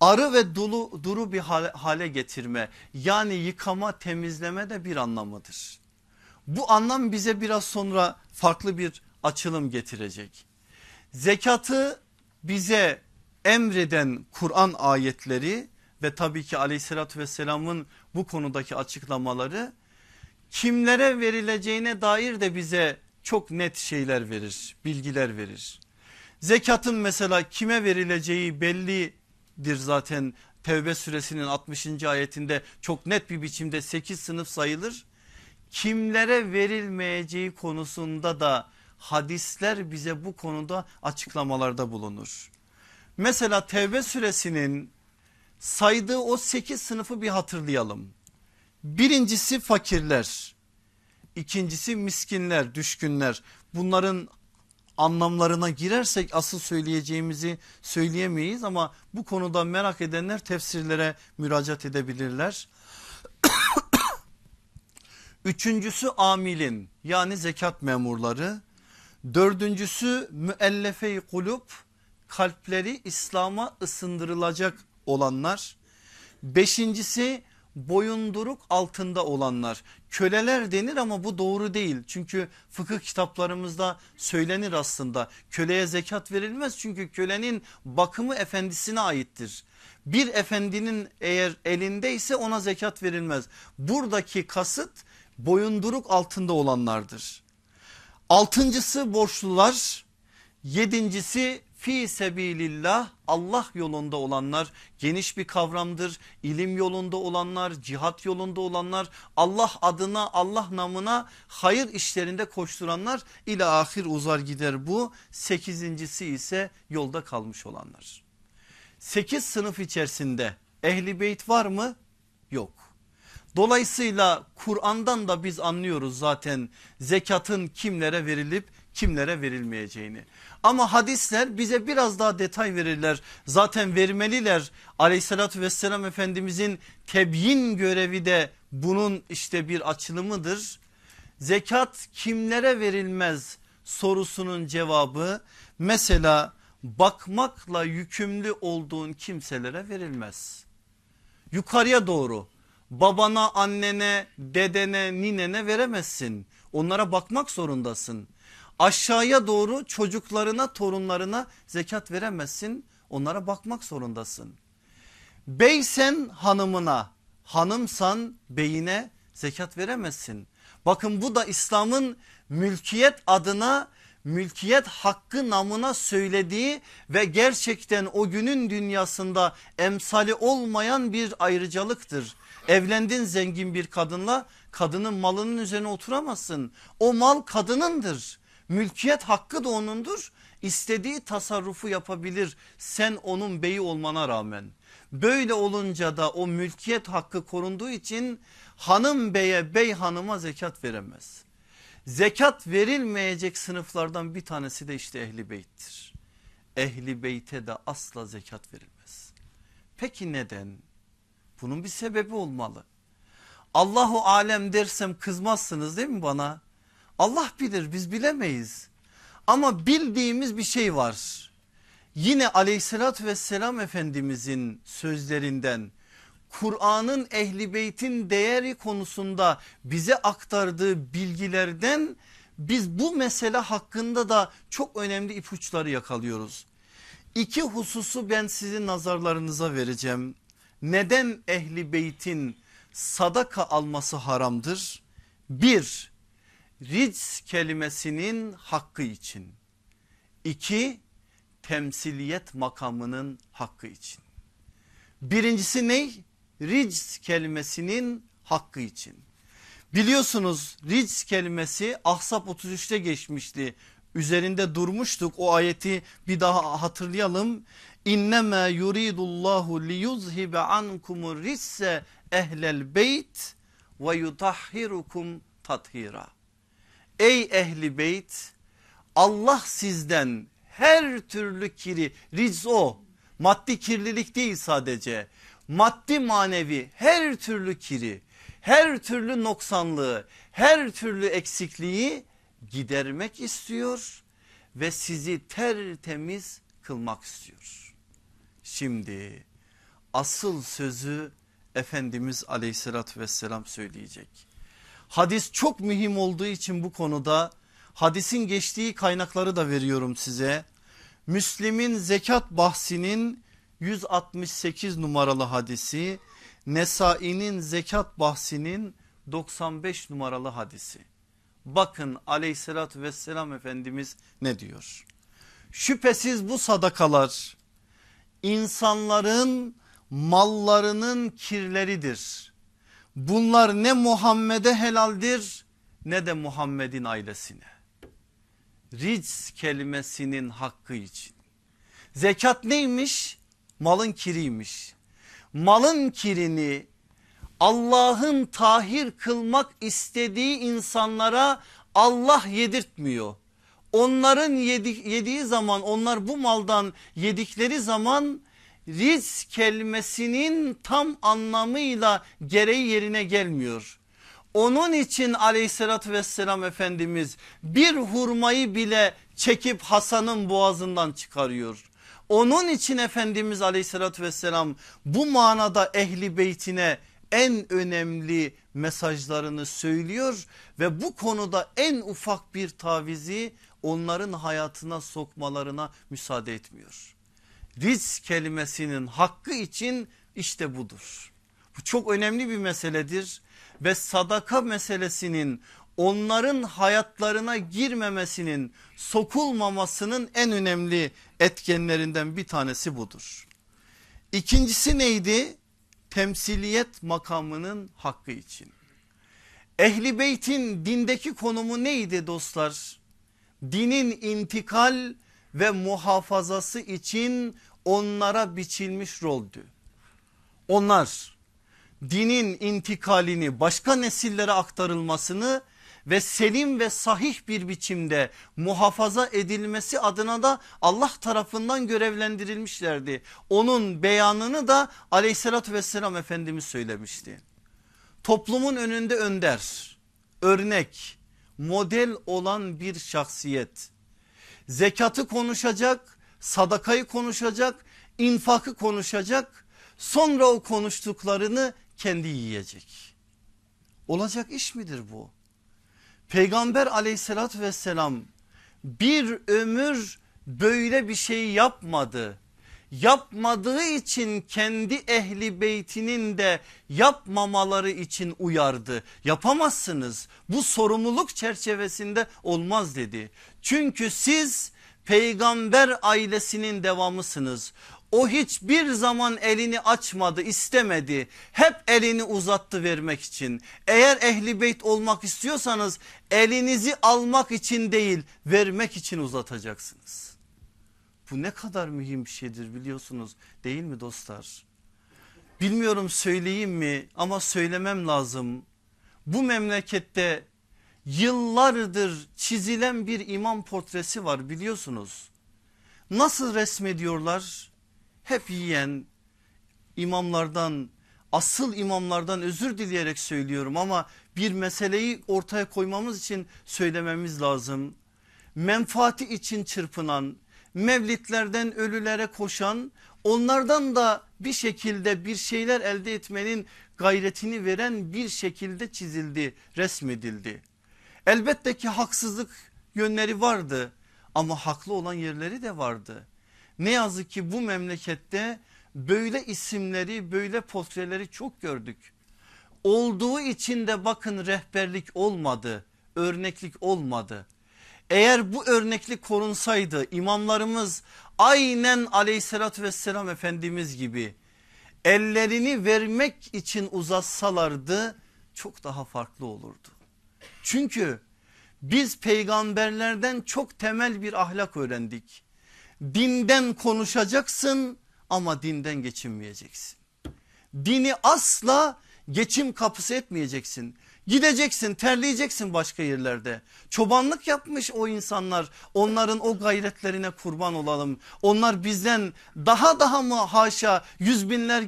arı ve dolu, duru bir hale, hale getirme yani yıkama temizleme de bir anlamıdır. Bu anlam bize biraz sonra farklı bir açılım getirecek. Zekatı bize emreden Kur'an ayetleri ve tabii ki aleyhissalatü vesselamın bu konudaki açıklamaları kimlere verileceğine dair de bize çok net şeyler verir, bilgiler verir. Zekatın mesela kime verileceği bellidir zaten Tevbe suresinin 60. ayetinde çok net bir biçimde 8 sınıf sayılır. Kimlere verilmeyeceği konusunda da hadisler bize bu konuda açıklamalarda bulunur. Mesela Tevbe suresinin saydığı o sekiz sınıfı bir hatırlayalım. Birincisi fakirler, ikincisi miskinler, düşkünler. Bunların anlamlarına girersek asıl söyleyeceğimizi söyleyemeyiz ama bu konuda merak edenler tefsirlere müracaat edebilirler. Üçüncüsü amilin yani zekat memurları. Dördüncüsü müellefe-i kulüp kalpleri İslam'a ısındırılacak olanlar. Beşincisi boyunduruk altında olanlar. Köleler denir ama bu doğru değil. Çünkü fıkıh kitaplarımızda söylenir aslında. Köleye zekat verilmez çünkü kölenin bakımı efendisine aittir. Bir efendinin eğer elindeyse ona zekat verilmez. Buradaki kasıt boyunduruk altında olanlardır. Altıncısı borçlular, yedincisi fi sebilillah Allah yolunda olanlar geniş bir kavramdır. İlim yolunda olanlar, cihat yolunda olanlar, Allah adına, Allah namına hayır işlerinde koşturanlar ile ahir uzar gider bu. Sekizincisi ise yolda kalmış olanlar. Sekiz sınıf içerisinde ehli beyt var mı? Yok. Dolayısıyla Kur'an'dan da biz anlıyoruz zaten zekatın kimlere verilip kimlere verilmeyeceğini. Ama hadisler bize biraz daha detay verirler. Zaten vermeliler. Aleyhissalatü vesselam Efendimizin tebyin görevi de bunun işte bir açılımıdır. Zekat kimlere verilmez sorusunun cevabı mesela bakmakla yükümlü olduğun kimselere verilmez. Yukarıya doğru babana, annene, dedene, ninene veremezsin. Onlara bakmak zorundasın. Aşağıya doğru çocuklarına, torunlarına zekat veremezsin. Onlara bakmak zorundasın. Beysen hanımına, hanımsan beyine zekat veremezsin. Bakın bu da İslam'ın mülkiyet adına mülkiyet hakkı namına söylediği ve gerçekten o günün dünyasında emsali olmayan bir ayrıcalıktır. Evlendin zengin bir kadınla kadının malının üzerine oturamazsın. O mal kadınındır. Mülkiyet hakkı da onundur. İstediği tasarrufu yapabilir sen onun beyi olmana rağmen. Böyle olunca da o mülkiyet hakkı korunduğu için hanım beye bey hanıma zekat veremez. Zekat verilmeyecek sınıflardan bir tanesi de işte ehli beyttir. Ehli beyte de asla zekat verilmez. Peki neden? Bunun bir sebebi olmalı. Allahu alem dersem kızmazsınız değil mi bana? Allah bilir biz bilemeyiz. Ama bildiğimiz bir şey var. Yine aleyhissalatü vesselam efendimizin sözlerinden Kur'an'ın ehli beytin değeri konusunda bize aktardığı bilgilerden biz bu mesele hakkında da çok önemli ipuçları yakalıyoruz. İki hususu ben sizin nazarlarınıza vereceğim. Neden ehli beytin sadaka alması haramdır? Bir, ric kelimesinin hakkı için. İki, temsiliyet makamının hakkı için. Birincisi ne? Ric kelimesinin hakkı için. Biliyorsunuz ric kelimesi Ahzab 33'te geçmişti. Üzerinde durmuştuk o ayeti bir daha hatırlayalım. İnnemâ yuridullahu liyuzhibe ankumur risse ehlel beyt ve yutahhirukum tathira. Ey ehli beyt Allah sizden her türlü kiri riz o maddi kirlilik değil sadece maddi manevi her türlü kiri her türlü noksanlığı her türlü eksikliği gidermek istiyor ve sizi tertemiz kılmak istiyor. Şimdi asıl sözü Efendimiz aleyhissalatü vesselam söyleyecek. Hadis çok mühim olduğu için bu konuda hadisin geçtiği kaynakları da veriyorum size. Müslim'in zekat bahsinin 168 numaralı hadisi, Nesai'nin zekat bahsinin 95 numaralı hadisi. Bakın aleyhissalatü vesselam Efendimiz ne diyor? Şüphesiz bu sadakalar insanların mallarının kirleridir. Bunlar ne Muhammed'e helaldir ne de Muhammed'in ailesine. Ric kelimesinin hakkı için. Zekat neymiş? Malın kiriymiş. Malın kirini Allah'ın tahir kılmak istediği insanlara Allah yedirtmiyor. Onların yedi, yediği zaman onlar bu maldan yedikleri zaman riz kelimesinin tam anlamıyla gereği yerine gelmiyor. Onun için aleyhissalatü vesselam Efendimiz bir hurmayı bile çekip Hasan'ın boğazından çıkarıyor. Onun için Efendimiz aleyhissalatü vesselam bu manada ehli beytine en önemli mesajlarını söylüyor ve bu konuda en ufak bir tavizi onların hayatına sokmalarına müsaade etmiyor. Riz kelimesinin hakkı için işte budur. Bu çok önemli bir meseledir ve sadaka meselesinin onların hayatlarına girmemesinin sokulmamasının en önemli etkenlerinden bir tanesi budur. İkincisi neydi? Temsiliyet makamının hakkı için. Ehli beytin dindeki konumu neydi dostlar? Dinin intikal ve muhafazası için onlara biçilmiş roldü. Onlar dinin intikalini başka nesillere aktarılmasını ve selim ve sahih bir biçimde muhafaza edilmesi adına da Allah tarafından görevlendirilmişlerdi. Onun beyanını da aleyhissalatü vesselam Efendimiz söylemişti. Toplumun önünde önder, örnek, model olan bir şahsiyet. Zekatı konuşacak, sadakayı konuşacak, infakı konuşacak. Sonra o konuştuklarını kendi yiyecek. Olacak iş midir bu? Peygamber aleyhissalatü vesselam bir ömür böyle bir şey yapmadı. Yapmadığı için kendi ehli beytinin de yapmamaları için uyardı. Yapamazsınız bu sorumluluk çerçevesinde olmaz dedi. Çünkü siz peygamber ailesinin devamısınız. O hiçbir zaman elini açmadı istemedi. Hep elini uzattı vermek için. Eğer ehli beyt olmak istiyorsanız elinizi almak için değil vermek için uzatacaksınız. Bu ne kadar mühim bir şeydir biliyorsunuz değil mi dostlar? Bilmiyorum söyleyeyim mi ama söylemem lazım. Bu memlekette yıllardır çizilen bir imam portresi var biliyorsunuz. Nasıl resmediyorlar? hep yiyen imamlardan asıl imamlardan özür dileyerek söylüyorum ama bir meseleyi ortaya koymamız için söylememiz lazım. Menfaati için çırpınan, mevlitlerden ölülere koşan, onlardan da bir şekilde bir şeyler elde etmenin gayretini veren bir şekilde çizildi, resmedildi. Elbette ki haksızlık yönleri vardı ama haklı olan yerleri de vardı. Ne yazık ki bu memlekette böyle isimleri böyle portreleri çok gördük. Olduğu için de bakın rehberlik olmadı örneklik olmadı. Eğer bu örneklik korunsaydı imamlarımız aynen aleyhissalatü vesselam efendimiz gibi ellerini vermek için uzatsalardı çok daha farklı olurdu. Çünkü biz peygamberlerden çok temel bir ahlak öğrendik. Dinden konuşacaksın ama dinden geçinmeyeceksin. Dini asla geçim kapısı etmeyeceksin. Gideceksin terleyeceksin başka yerlerde. Çobanlık yapmış o insanlar onların o gayretlerine kurban olalım. Onlar bizden daha daha mı haşa yüz binler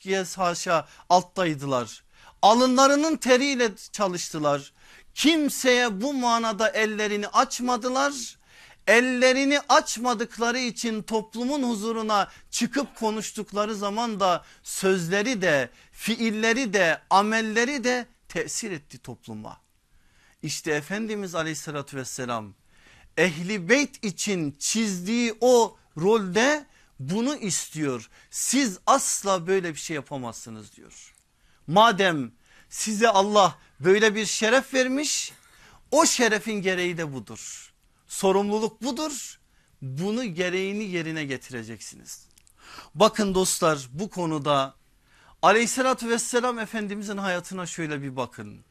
kez haşa alttaydılar. Alınlarının teriyle çalıştılar. Kimseye bu manada ellerini açmadılar ellerini açmadıkları için toplumun huzuruna çıkıp konuştukları zaman da sözleri de fiilleri de amelleri de tesir etti topluma. İşte Efendimiz aleyhissalatü vesselam ehli beyt için çizdiği o rolde bunu istiyor. Siz asla böyle bir şey yapamazsınız diyor. Madem size Allah böyle bir şeref vermiş o şerefin gereği de budur. Sorumluluk budur. Bunu gereğini yerine getireceksiniz. Bakın dostlar bu konuda aleyhissalatü vesselam efendimizin hayatına şöyle bir bakın.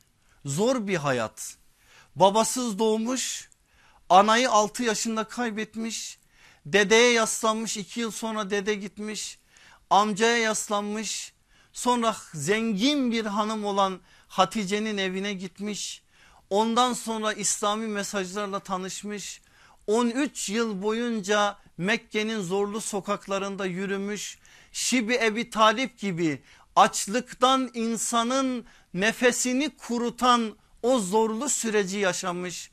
Zor bir hayat. Babasız doğmuş, anayı 6 yaşında kaybetmiş, dedeye yaslanmış 2 yıl sonra dede gitmiş, amcaya yaslanmış, sonra zengin bir hanım olan Hatice'nin evine gitmiş Ondan sonra İslami mesajlarla tanışmış. 13 yıl boyunca Mekke'nin zorlu sokaklarında yürümüş. Şibi Ebi Talip gibi açlıktan insanın nefesini kurutan o zorlu süreci yaşamış.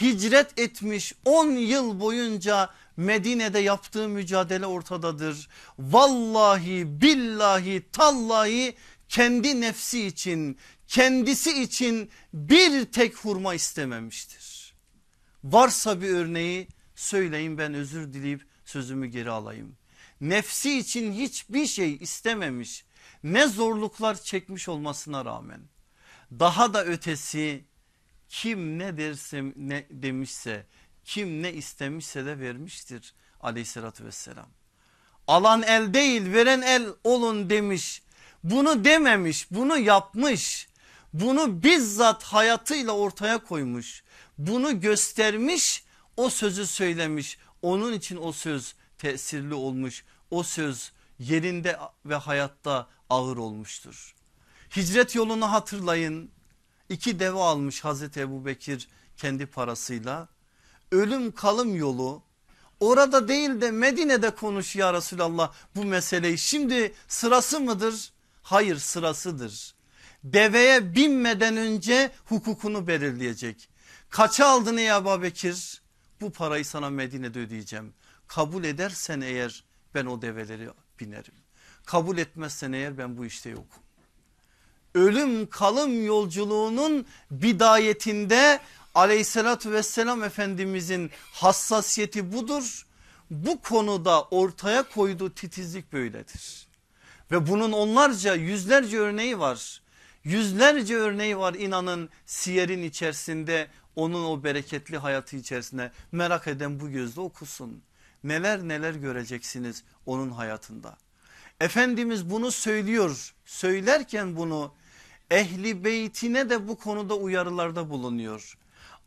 Hicret etmiş 10 yıl boyunca Medine'de yaptığı mücadele ortadadır. Vallahi billahi tallahi kendi nefsi için kendisi için bir tek hurma istememiştir. Varsa bir örneği söyleyin ben özür dileyip sözümü geri alayım. Nefsi için hiçbir şey istememiş ne zorluklar çekmiş olmasına rağmen daha da ötesi kim ne derse ne demişse kim ne istemişse de vermiştir aleyhissalatü vesselam. Alan el değil veren el olun demiş. Bunu dememiş bunu yapmış. Bunu bizzat hayatıyla ortaya koymuş. Bunu göstermiş o sözü söylemiş. Onun için o söz tesirli olmuş. O söz yerinde ve hayatta ağır olmuştur. Hicret yolunu hatırlayın. İki deve almış Hazreti Ebu Bekir kendi parasıyla. Ölüm kalım yolu orada değil de Medine'de konuş ya Resulallah bu meseleyi. Şimdi sırası mıdır? Hayır sırasıdır. Deveye binmeden önce hukukunu belirleyecek. Kaça aldın ey Ebu Bekir? Bu parayı sana Medine'de ödeyeceğim. Kabul edersen eğer ben o develeri binerim. Kabul etmezsen eğer ben bu işte yokum. Ölüm kalım yolculuğunun bidayetinde aleyhissalatü vesselam efendimizin hassasiyeti budur. Bu konuda ortaya koyduğu titizlik böyledir. Ve bunun onlarca yüzlerce örneği var. Yüzlerce örneği var inanın siyerin içerisinde onun o bereketli hayatı içerisinde merak eden bu gözle okusun. Neler neler göreceksiniz onun hayatında. Efendimiz bunu söylüyor söylerken bunu ehli beytine de bu konuda uyarılarda bulunuyor.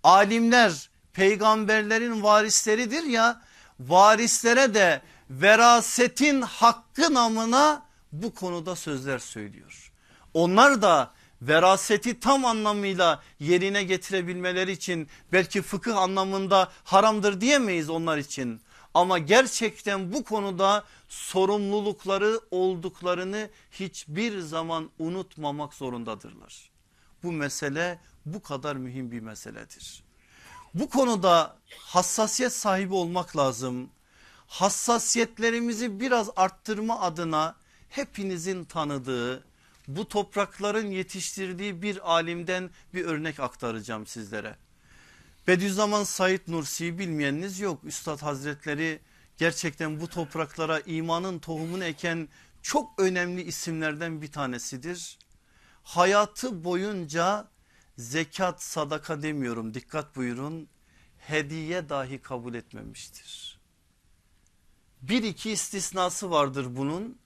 Alimler peygamberlerin varisleridir ya varislere de verasetin hakkı namına bu konuda sözler söylüyor. Onlar da veraseti tam anlamıyla yerine getirebilmeleri için belki fıkıh anlamında haramdır diyemeyiz onlar için. Ama gerçekten bu konuda sorumlulukları olduklarını hiçbir zaman unutmamak zorundadırlar. Bu mesele bu kadar mühim bir meseledir. Bu konuda hassasiyet sahibi olmak lazım. Hassasiyetlerimizi biraz arttırma adına hepinizin tanıdığı bu toprakların yetiştirdiği bir alimden bir örnek aktaracağım sizlere. Bediüzzaman Said Nursi'yi bilmeyeniniz yok. Üstad Hazretleri gerçekten bu topraklara imanın tohumunu eken çok önemli isimlerden bir tanesidir. Hayatı boyunca zekat sadaka demiyorum dikkat buyurun hediye dahi kabul etmemiştir. Bir iki istisnası vardır bunun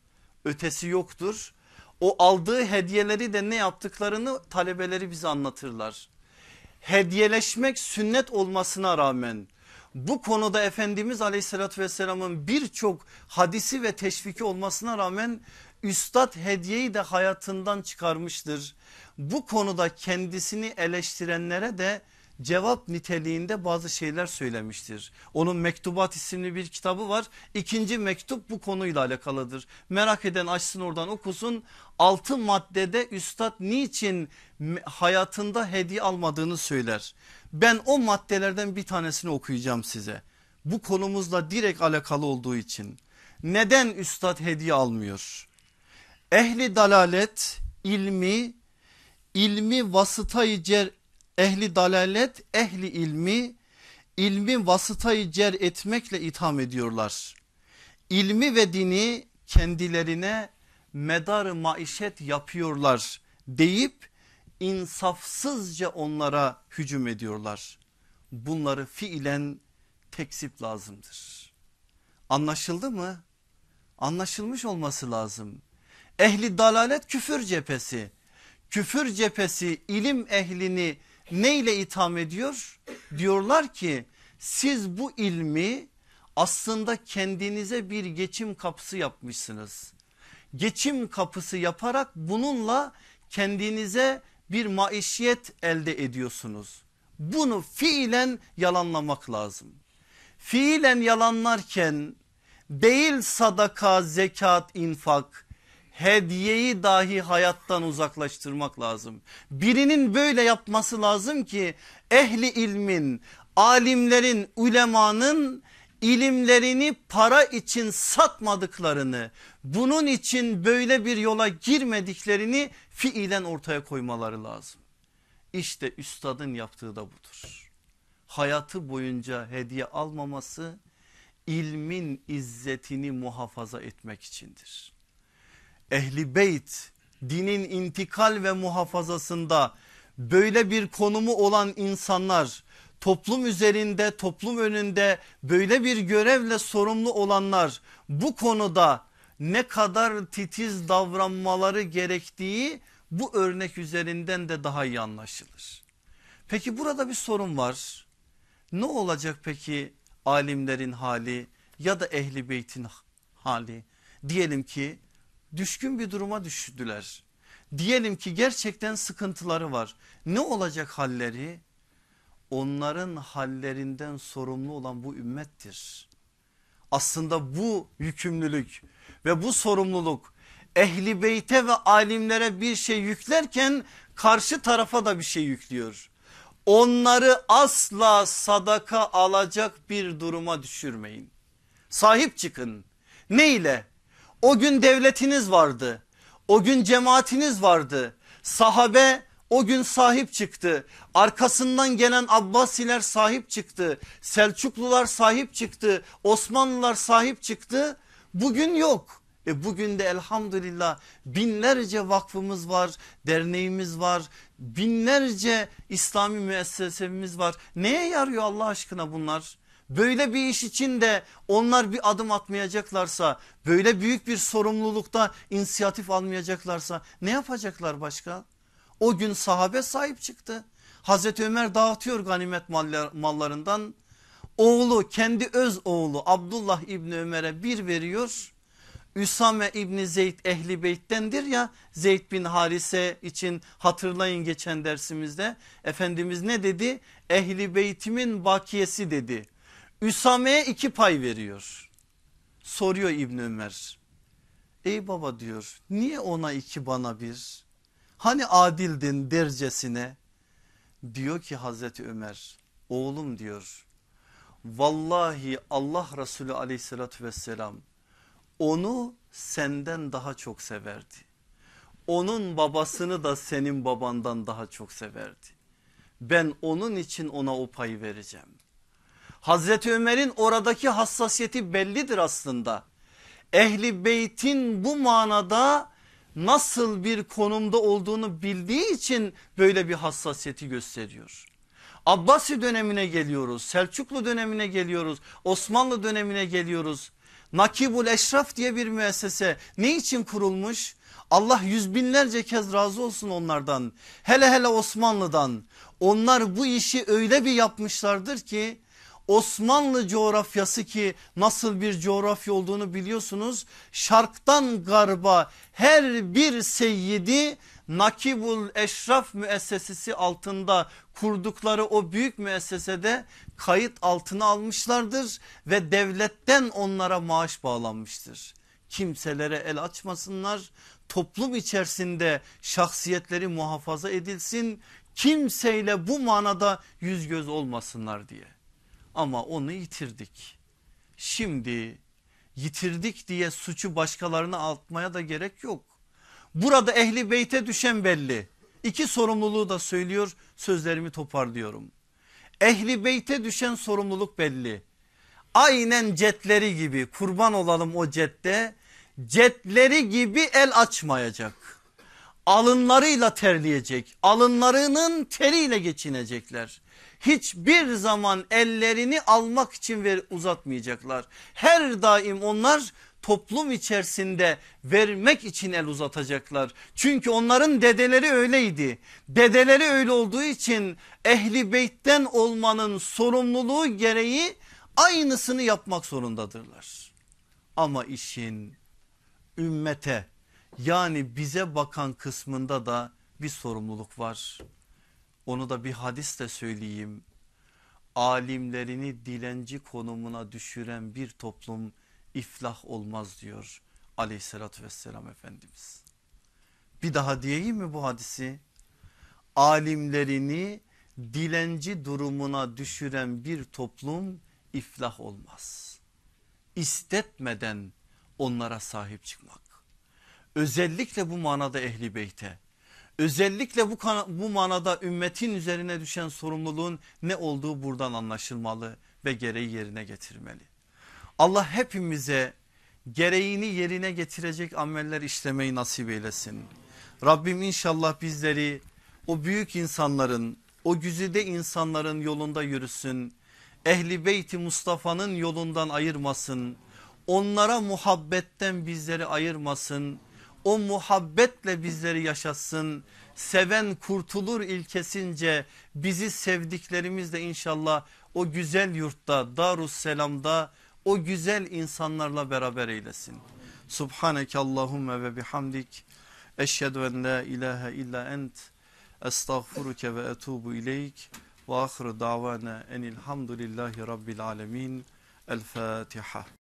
ötesi yoktur. O aldığı hediyeleri de ne yaptıklarını talebeleri bize anlatırlar. Hediyeleşmek sünnet olmasına rağmen bu konuda Efendimiz aleyhissalatü vesselamın birçok hadisi ve teşviki olmasına rağmen üstad hediyeyi de hayatından çıkarmıştır. Bu konuda kendisini eleştirenlere de cevap niteliğinde bazı şeyler söylemiştir. Onun Mektubat isimli bir kitabı var. İkinci mektup bu konuyla alakalıdır. Merak eden açsın oradan okusun. Altı maddede üstad niçin hayatında hediye almadığını söyler. Ben o maddelerden bir tanesini okuyacağım size. Bu konumuzla direkt alakalı olduğu için. Neden üstad hediye almıyor? Ehli dalalet ilmi ilmi vasıtayı cer ehli dalalet ehli ilmi ilmi vasıtayı cer etmekle itham ediyorlar. İlmi ve dini kendilerine medar maişet yapıyorlar deyip insafsızca onlara hücum ediyorlar. Bunları fiilen tekzip lazımdır. Anlaşıldı mı? Anlaşılmış olması lazım. Ehli dalalet küfür cephesi. Küfür cephesi ilim ehlini neyle itham ediyor? Diyorlar ki siz bu ilmi aslında kendinize bir geçim kapısı yapmışsınız. Geçim kapısı yaparak bununla kendinize bir maişiyet elde ediyorsunuz. Bunu fiilen yalanlamak lazım. Fiilen yalanlarken değil sadaka, zekat, infak hediyeyi dahi hayattan uzaklaştırmak lazım. Birinin böyle yapması lazım ki ehli ilmin, alimlerin, ulemanın ilimlerini para için satmadıklarını, bunun için böyle bir yola girmediklerini fiilen ortaya koymaları lazım. İşte üstadın yaptığı da budur. Hayatı boyunca hediye almaması ilmin izzetini muhafaza etmek içindir ehli beyt dinin intikal ve muhafazasında böyle bir konumu olan insanlar toplum üzerinde toplum önünde böyle bir görevle sorumlu olanlar bu konuda ne kadar titiz davranmaları gerektiği bu örnek üzerinden de daha iyi anlaşılır. Peki burada bir sorun var. Ne olacak peki alimlerin hali ya da ehli beytin hali? Diyelim ki düşkün bir duruma düştüler. Diyelim ki gerçekten sıkıntıları var. Ne olacak halleri? Onların hallerinden sorumlu olan bu ümmettir. Aslında bu yükümlülük ve bu sorumluluk ehli beyte ve alimlere bir şey yüklerken karşı tarafa da bir şey yüklüyor. Onları asla sadaka alacak bir duruma düşürmeyin. Sahip çıkın. Ne ile? O gün devletiniz vardı. O gün cemaatiniz vardı. Sahabe o gün sahip çıktı. Arkasından gelen Abbasiler sahip çıktı. Selçuklular sahip çıktı. Osmanlılar sahip çıktı. Bugün yok. E bugün de elhamdülillah binlerce vakfımız var, derneğimiz var, binlerce İslami müessesemiz var. Neye yarıyor Allah aşkına bunlar? Böyle bir iş için de onlar bir adım atmayacaklarsa, böyle büyük bir sorumlulukta inisiyatif almayacaklarsa ne yapacaklar başka? O gün sahabe sahip çıktı. Hazreti Ömer dağıtıyor ganimet mallarından. Oğlu kendi öz oğlu Abdullah İbni Ömer'e bir veriyor. Üsame İbni Zeyd Ehli Beyt'tendir ya Zeyd bin Harise için hatırlayın geçen dersimizde. Efendimiz ne dedi? Ehli Beytimin bakiyesi dedi. Üsame'ye iki pay veriyor. Soruyor İbni Ömer. Ey baba diyor niye ona iki bana bir? Hani adildin dercesine? Diyor ki Hazreti Ömer oğlum diyor. Vallahi Allah Resulü aleyhissalatü vesselam onu senden daha çok severdi. Onun babasını da senin babandan daha çok severdi. Ben onun için ona o payı vereceğim. Hazreti Ömer'in oradaki hassasiyeti bellidir aslında. Ehli beytin bu manada nasıl bir konumda olduğunu bildiği için böyle bir hassasiyeti gösteriyor. Abbasi dönemine geliyoruz, Selçuklu dönemine geliyoruz, Osmanlı dönemine geliyoruz. Nakibul Eşraf diye bir müessese ne için kurulmuş? Allah yüz binlerce kez razı olsun onlardan. Hele hele Osmanlı'dan. Onlar bu işi öyle bir yapmışlardır ki Osmanlı coğrafyası ki nasıl bir coğrafya olduğunu biliyorsunuz. Şarktan garba her bir seyyidi Nakibul Eşraf müessesesi altında kurdukları o büyük müessesede kayıt altına almışlardır ve devletten onlara maaş bağlanmıştır. Kimselere el açmasınlar toplum içerisinde şahsiyetleri muhafaza edilsin kimseyle bu manada yüz göz olmasınlar diye. Ama onu yitirdik. Şimdi yitirdik diye suçu başkalarına atmaya da gerek yok. Burada ehli beyte düşen belli. İki sorumluluğu da söylüyor sözlerimi toparlıyorum. Ehli beyte düşen sorumluluk belli. Aynen cetleri gibi kurban olalım o cette cetleri gibi el açmayacak. Alınlarıyla terleyecek alınlarının teriyle geçinecekler hiçbir zaman ellerini almak için ver, uzatmayacaklar. Her daim onlar toplum içerisinde vermek için el uzatacaklar. Çünkü onların dedeleri öyleydi. Dedeleri öyle olduğu için ehli beytten olmanın sorumluluğu gereği aynısını yapmak zorundadırlar. Ama işin ümmete yani bize bakan kısmında da bir sorumluluk var. Onu da bir hadisle söyleyeyim. Alimlerini dilenci konumuna düşüren bir toplum iflah olmaz diyor aleyhissalatü vesselam Efendimiz. Bir daha diyeyim mi bu hadisi? Alimlerini dilenci durumuna düşüren bir toplum iflah olmaz. İstetmeden onlara sahip çıkmak. Özellikle bu manada ehli beyte Özellikle bu, bu manada ümmetin üzerine düşen sorumluluğun ne olduğu buradan anlaşılmalı ve gereği yerine getirmeli. Allah hepimize gereğini yerine getirecek ameller işlemeyi nasip eylesin. Rabbim inşallah bizleri o büyük insanların o güzide insanların yolunda yürüsün. Ehli beyti Mustafa'nın yolundan ayırmasın. Onlara muhabbetten bizleri ayırmasın. O muhabbetle bizleri yaşatsın. Seven kurtulur ilkesince bizi sevdiklerimizle inşallah o güzel yurtta Darusselam'da o güzel insanlarla beraber eylesin. Subhaneke Allahümme ve bihamdik. Eşhedü en la ilahe illa ent. Estağfuruke ve etubu ileyk. Ve ahire davana enilhamdülillahi rabbil alemin. El Fatiha.